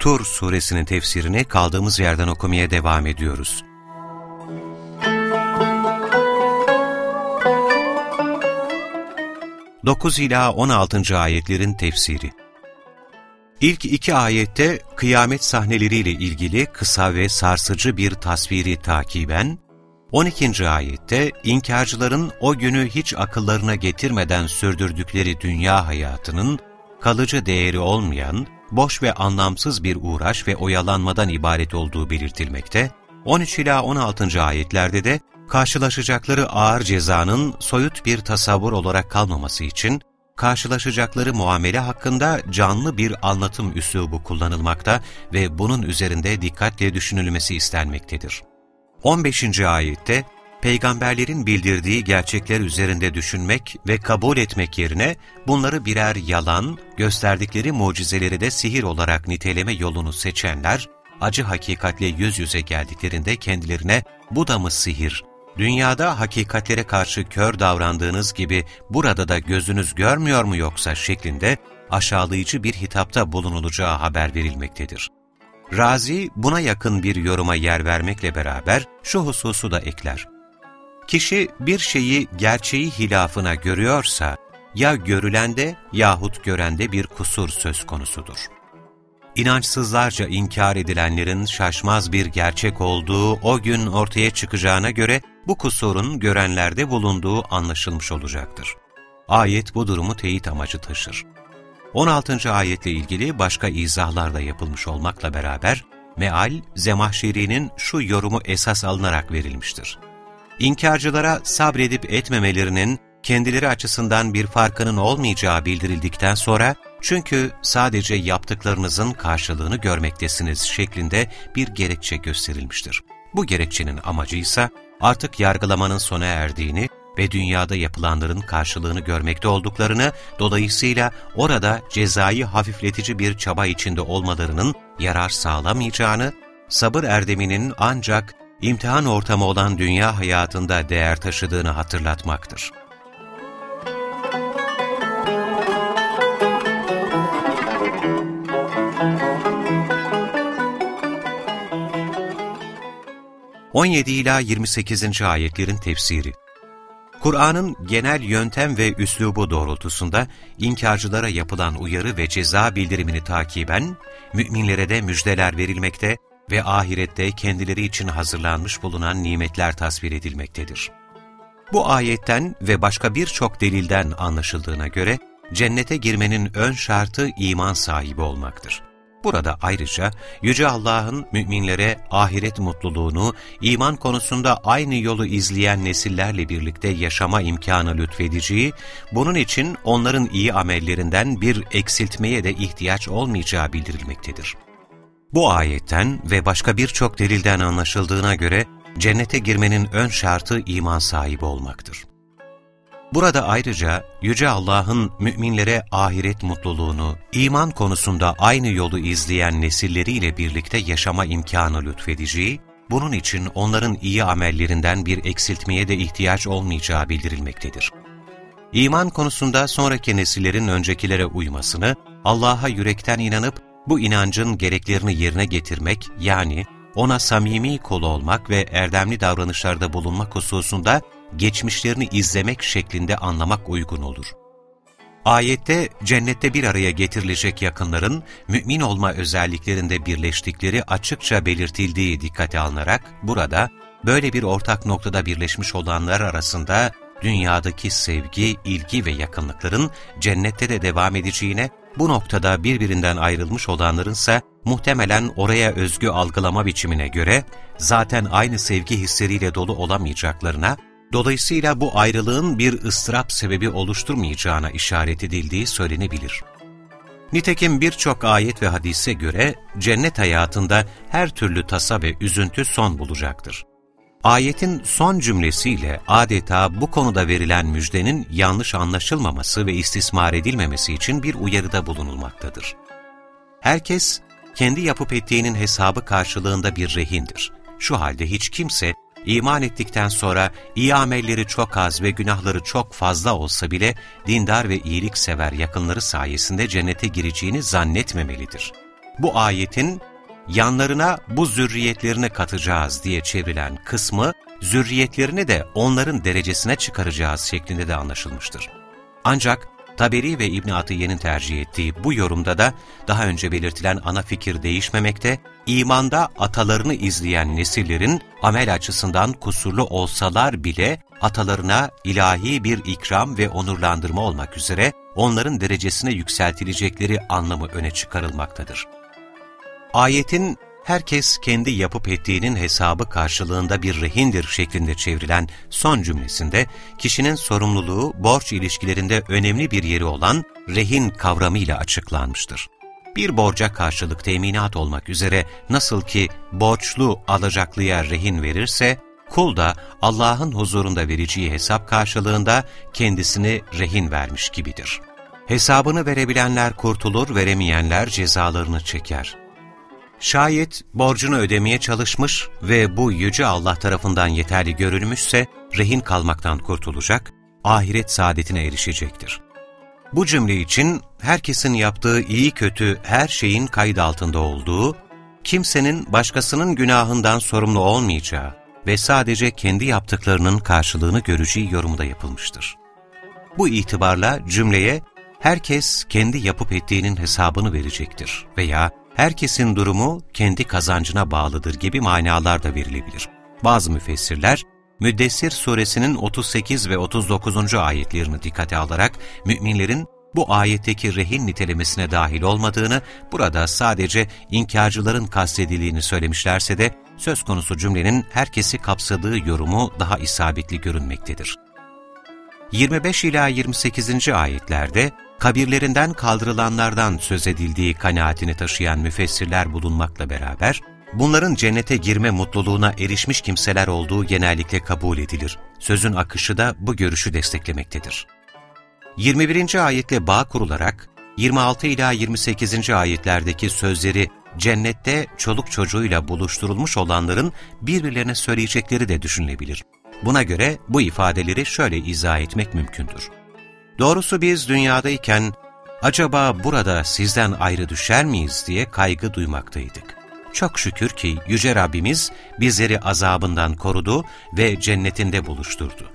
Tur suresinin tefsirini kaldığımız yerden okumaya devam ediyoruz. Dokuz ila on altıncı ayetlerin tefsiri İlk iki ayette kıyamet sahneleriyle ilgili kısa ve sarsıcı bir tasviri takiben, 12. ayette inkarcıların o günü hiç akıllarına getirmeden sürdürdükleri dünya hayatının kalıcı değeri olmayan, boş ve anlamsız bir uğraş ve oyalanmadan ibaret olduğu belirtilmekte, 13 ila 16. ayetlerde de karşılaşacakları ağır cezanın soyut bir tasavvur olarak kalmaması için karşılaşacakları muamele hakkında canlı bir anlatım üslubu kullanılmakta ve bunun üzerinde dikkatle düşünülmesi istenmektedir. 15. ayette peygamberlerin bildirdiği gerçekler üzerinde düşünmek ve kabul etmek yerine bunları birer yalan, gösterdikleri mucizeleri de sihir olarak niteleme yolunu seçenler, acı hakikatle yüz yüze geldiklerinde kendilerine bu da mı sihir, dünyada hakikatlere karşı kör davrandığınız gibi burada da gözünüz görmüyor mu yoksa şeklinde aşağılayıcı bir hitapta bulunulacağı haber verilmektedir. Razi buna yakın bir yoruma yer vermekle beraber şu hususu da ekler. Kişi bir şeyi gerçeği hilafına görüyorsa, ya görülende yahut görende bir kusur söz konusudur. İnançsızlarca inkar edilenlerin şaşmaz bir gerçek olduğu o gün ortaya çıkacağına göre bu kusurun görenlerde bulunduğu anlaşılmış olacaktır. Ayet bu durumu teyit amacı taşır. 16. ayetle ilgili başka izahlar da yapılmış olmakla beraber, meal, Zemahşeri'nin şu yorumu esas alınarak verilmiştir. İnkarcılara sabredip etmemelerinin kendileri açısından bir farkının olmayacağı bildirildikten sonra, çünkü sadece yaptıklarınızın karşılığını görmektesiniz şeklinde bir gerekçe gösterilmiştir. Bu gerekçenin amacı ise artık yargılamanın sona erdiğini ve dünyada yapılanların karşılığını görmekte olduklarını, dolayısıyla orada cezayı hafifletici bir çaba içinde olmalarının yarar sağlamayacağını, sabır erdeminin ancak imtihan ortamı olan dünya hayatında değer taşıdığını hatırlatmaktır. On yedi ila 28. ayetlerin tefsiri Kur'an'ın genel yöntem ve üslubu doğrultusunda inkarcılara yapılan uyarı ve ceza bildirimini takiben, müminlere de müjdeler verilmekte ve ahirette kendileri için hazırlanmış bulunan nimetler tasvir edilmektedir. Bu ayetten ve başka birçok delilden anlaşıldığına göre, cennete girmenin ön şartı iman sahibi olmaktır. Burada ayrıca Yüce Allah'ın müminlere ahiret mutluluğunu, iman konusunda aynı yolu izleyen nesillerle birlikte yaşama imkanı lütfedeceği, bunun için onların iyi amellerinden bir eksiltmeye de ihtiyaç olmayacağı bildirilmektedir. Bu ayetten ve başka birçok delilden anlaşıldığına göre, cennete girmenin ön şartı iman sahibi olmaktır. Burada ayrıca Yüce Allah'ın müminlere ahiret mutluluğunu, iman konusunda aynı yolu izleyen nesilleriyle birlikte yaşama imkanı lütfedeceği, bunun için onların iyi amellerinden bir eksiltmeye de ihtiyaç olmayacağı bildirilmektedir. İman konusunda sonraki nesillerin öncekilere uymasını, Allah'a yürekten inanıp bu inancın gereklerini yerine getirmek yani ona samimi kul olmak ve erdemli davranışlarda bulunmak hususunda geçmişlerini izlemek şeklinde anlamak uygun olur. Ayette cennette bir araya getirilecek yakınların mümin olma özelliklerinde birleştikleri açıkça belirtildiği dikkate alınarak burada böyle bir ortak noktada birleşmiş olanlar arasında dünyadaki sevgi, ilgi ve yakınlıkların cennette de devam edeceğine, bu noktada birbirinden ayrılmış olanların ise muhtemelen oraya özgü algılama biçimine göre zaten aynı sevgi hisleriyle dolu olamayacaklarına Dolayısıyla bu ayrılığın bir ıstırap sebebi oluşturmayacağına işaret edildiği söylenebilir. Nitekim birçok ayet ve hadise göre cennet hayatında her türlü tasa ve üzüntü son bulacaktır. Ayetin son cümlesiyle adeta bu konuda verilen müjdenin yanlış anlaşılmaması ve istismar edilmemesi için bir uyarıda bulunulmaktadır. Herkes, kendi yapıp ettiğinin hesabı karşılığında bir rehindir. Şu halde hiç kimse, iman ettikten sonra iyi amelleri çok az ve günahları çok fazla olsa bile dindar ve iyiliksever yakınları sayesinde cennete gireceğini zannetmemelidir. Bu ayetin yanlarına bu zürriyetlerini katacağız diye çevrilen kısmı, zürriyetlerini de onların derecesine çıkaracağız şeklinde de anlaşılmıştır. Ancak Taberi ve İbn Atiye'nin tercih ettiği bu yorumda da daha önce belirtilen ana fikir değişmemekte, imanda atalarını izleyen nesillerin amel açısından kusurlu olsalar bile atalarına ilahi bir ikram ve onurlandırma olmak üzere onların derecesine yükseltilecekleri anlamı öne çıkarılmaktadır. Ayetin herkes kendi yapıp ettiğinin hesabı karşılığında bir rehindir şeklinde çevrilen son cümlesinde kişinin sorumluluğu borç ilişkilerinde önemli bir yeri olan rehin kavramıyla açıklanmıştır. Bir borca karşılık teminat olmak üzere nasıl ki borçlu alacaklıya rehin verirse, kul da Allah'ın huzurunda vereceği hesap karşılığında kendisini rehin vermiş gibidir. Hesabını verebilenler kurtulur, veremeyenler cezalarını çeker. Şayet borcunu ödemeye çalışmış ve bu yüce Allah tarafından yeterli görülmüşse, rehin kalmaktan kurtulacak, ahiret saadetine erişecektir. Bu cümle için herkesin yaptığı iyi kötü her şeyin kayıt altında olduğu, kimsenin başkasının günahından sorumlu olmayacağı ve sadece kendi yaptıklarının karşılığını göreceği yorumu da yapılmıştır. Bu itibarla cümleye herkes kendi yapıp ettiğinin hesabını verecektir veya herkesin durumu kendi kazancına bağlıdır gibi manalar da verilebilir. Bazı müfessirler, Müddessir suresinin 38 ve 39. ayetlerini dikkate alarak müminlerin bu ayetteki rehin nitelemesine dahil olmadığını, burada sadece inkarcıların kastedildiğini söylemişlerse de söz konusu cümlenin herkesi kapsadığı yorumu daha isabetli görünmektedir. 25 ila 28. ayetlerde kabirlerinden kaldırılanlardan söz edildiği kanaatini taşıyan müfessirler bulunmakla beraber, bunların cennete girme mutluluğuna erişmiş kimseler olduğu genellikle kabul edilir. Sözün akışı da bu görüşü desteklemektedir. 21. ayetle bağ kurularak, 26 ila 28. ayetlerdeki sözleri cennette çoluk çocuğuyla buluşturulmuş olanların birbirlerine söyleyecekleri de düşünülebilir. Buna göre bu ifadeleri şöyle izah etmek mümkündür. Doğrusu biz dünyadayken acaba burada sizden ayrı düşer miyiz diye kaygı duymaktaydık. Çok şükür ki Yüce Rabbimiz bizleri azabından korudu ve cennetinde buluşturdu.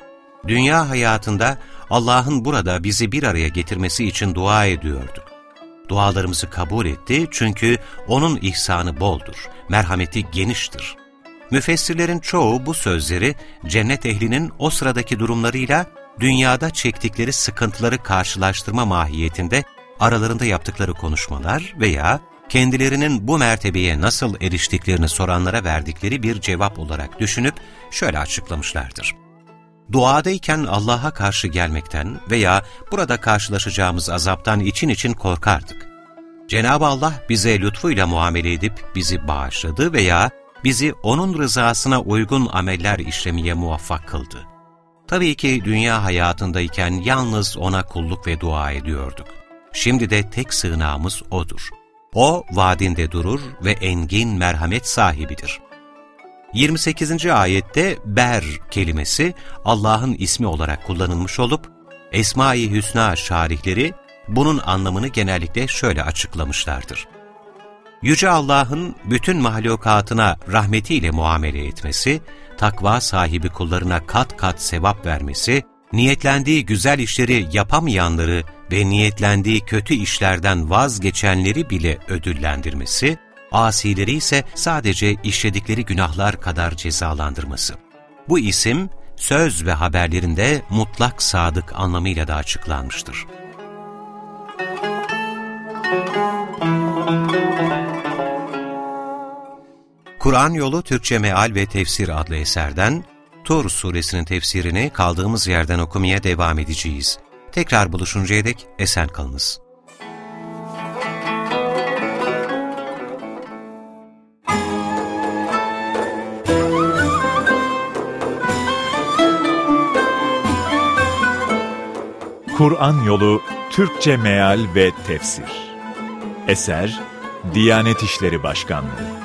Dünya hayatında Allah'ın burada bizi bir araya getirmesi için dua ediyorduk. Dualarımızı kabul etti çünkü O'nun ihsanı boldur, merhameti geniştir. Müfessirlerin çoğu bu sözleri cennet ehlinin o sıradaki durumlarıyla dünyada çektikleri sıkıntıları karşılaştırma mahiyetinde aralarında yaptıkları konuşmalar veya kendilerinin bu mertebeye nasıl eriştiklerini soranlara verdikleri bir cevap olarak düşünüp şöyle açıklamışlardır. Duadayken Allah'a karşı gelmekten veya burada karşılaşacağımız azaptan için için korkardık. Cenab-ı Allah bize lütfuyla muamele edip bizi bağışladı veya bizi O'nun rızasına uygun ameller işlemeye muvaffak kıldı. Tabii ki dünya hayatındayken yalnız O'na kulluk ve dua ediyorduk. Şimdi de tek sığınağımız O'dur. O vaadinde durur ve engin merhamet sahibidir. 28. ayette ber kelimesi Allah'ın ismi olarak kullanılmış olup, Esma-i Hüsna şarihleri bunun anlamını genellikle şöyle açıklamışlardır. Yüce Allah'ın bütün mahlukatına rahmetiyle muamele etmesi, takva sahibi kullarına kat kat sevap vermesi, niyetlendiği güzel işleri yapamayanları ve niyetlendiği kötü işlerden vazgeçenleri bile ödüllendirmesi, asileri ise sadece işledikleri günahlar kadar cezalandırması. Bu isim, söz ve haberlerinde mutlak sadık anlamıyla da açıklanmıştır. Kur'an Yolu Türkçe Meal ve Tefsir adlı eserden Tur suresinin tefsirini kaldığımız yerden okumaya devam edeceğiz. Tekrar buluşuncaya dek esen kalınız. Kur'an Yolu Türkçe Meal ve Tefsir Eser Diyanet İşleri Başkanlığı